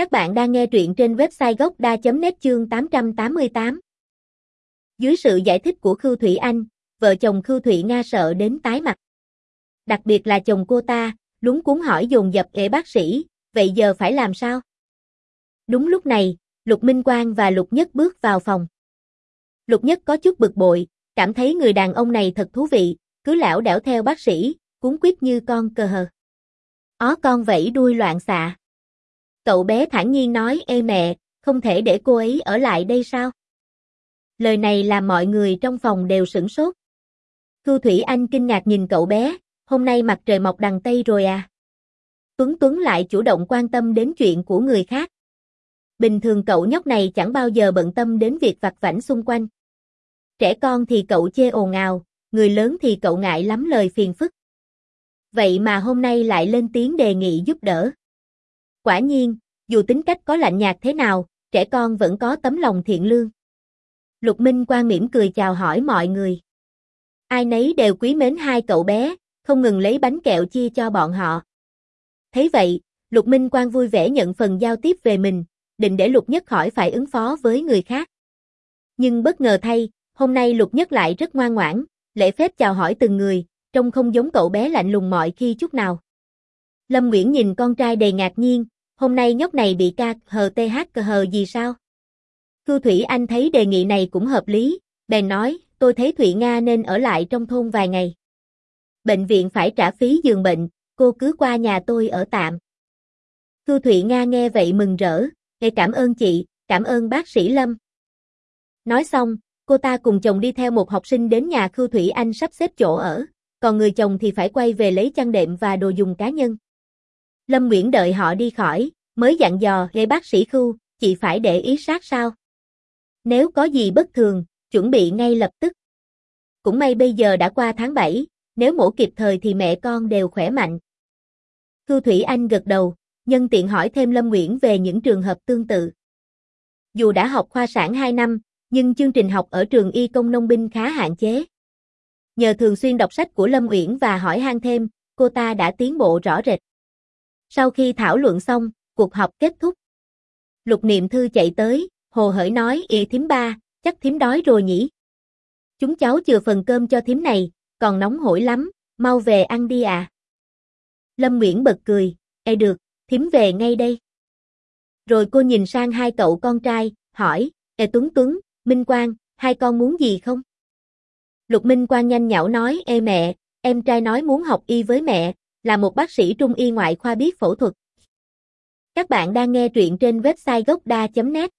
Các bạn đang nghe truyện trên website gocda.net chương 888. Dưới sự giải thích của Khưu Thủy Anh, vợ chồng Khưu Thủy Nga sợ đến tái mặt. Đặc biệt là chồng cô ta, lúng cuốn hỏi dồn dập ế bác sĩ, vậy giờ phải làm sao? Đúng lúc này, Lục Minh Quang và Lục Nhất bước vào phòng. Lục Nhất có chút bực bội, cảm thấy người đàn ông này thật thú vị, cứ lão đảo theo bác sĩ, cuốn quýt như con cờ hờ. Ó con vẫy đuôi loạn xạ. Cậu bé thản nhiên nói ê mẹ, không thể để cô ấy ở lại đây sao? Lời này làm mọi người trong phòng đều sửng sốt. Thu Thủy Anh kinh ngạc nhìn cậu bé, hôm nay mặt trời mọc đằng Tây rồi à? Tuấn Tuấn lại chủ động quan tâm đến chuyện của người khác. Bình thường cậu nhóc này chẳng bao giờ bận tâm đến việc vặt vảnh xung quanh. Trẻ con thì cậu chê ồn ào, người lớn thì cậu ngại lắm lời phiền phức. Vậy mà hôm nay lại lên tiếng đề nghị giúp đỡ. Quả nhiên, dù tính cách có lạnh nhạt thế nào, trẻ con vẫn có tấm lòng thiện lương. Lục Minh Quang mỉm cười chào hỏi mọi người. Ai nấy đều quý mến hai cậu bé, không ngừng lấy bánh kẹo chia cho bọn họ. Thấy vậy, Lục Minh Quang vui vẻ nhận phần giao tiếp về mình, định để Lục Nhất khỏi phải ứng phó với người khác. Nhưng bất ngờ thay, hôm nay Lục Nhất lại rất ngoan ngoãn, lễ phép chào hỏi từng người, trông không giống cậu bé lạnh lùng mọi khi chút nào. Lâm Nguyễn nhìn con trai đầy ngạc nhiên, hôm nay nhóc này bị ca hờ th hờ gì sao? Cư Thủy Anh thấy đề nghị này cũng hợp lý, bèn nói, tôi thấy Thụy Nga nên ở lại trong thôn vài ngày. Bệnh viện phải trả phí giường bệnh, cô cứ qua nhà tôi ở tạm. Cư Thụy Nga nghe vậy mừng rỡ, nghe cảm ơn chị, cảm ơn bác sĩ Lâm. Nói xong, cô ta cùng chồng đi theo một học sinh đến nhà Khưu Thủy Anh sắp xếp chỗ ở, còn người chồng thì phải quay về lấy chăn đệm và đồ dùng cá nhân. Lâm Nguyễn đợi họ đi khỏi, mới dặn dò gây bác sĩ Khưu, chị phải để ý sát sao. Nếu có gì bất thường, chuẩn bị ngay lập tức. Cũng may bây giờ đã qua tháng 7, nếu mổ kịp thời thì mẹ con đều khỏe mạnh. Khưu Thủy Anh gật đầu, nhân tiện hỏi thêm Lâm Nguyễn về những trường hợp tương tự. Dù đã học khoa sản 2 năm, nhưng chương trình học ở trường y công nông binh khá hạn chế. Nhờ thường xuyên đọc sách của Lâm Uyển và hỏi han thêm, cô ta đã tiến bộ rõ rệt. Sau khi thảo luận xong, cuộc họp kết thúc. Lục Niệm Thư chạy tới, hồ hởi nói, "Ị thím ba, chắc thím đói rồi nhỉ? Chúng cháu chừa phần cơm cho thím này, còn nóng hổi lắm, mau về ăn đi à." Lâm Nguyễn bật cười, "Ê được, thím về ngay đây." Rồi cô nhìn sang hai cậu con trai, hỏi, "Ê Tuấn Tuấn, Minh Quang, hai con muốn gì không?" Lục Minh Quang nhanh nhảu nói, "Ê mẹ, em trai nói muốn học y với mẹ, là một bác sĩ trung y ngoại khoa biết phẫu thuật." Các bạn đang nghe truyện trên website gocda.net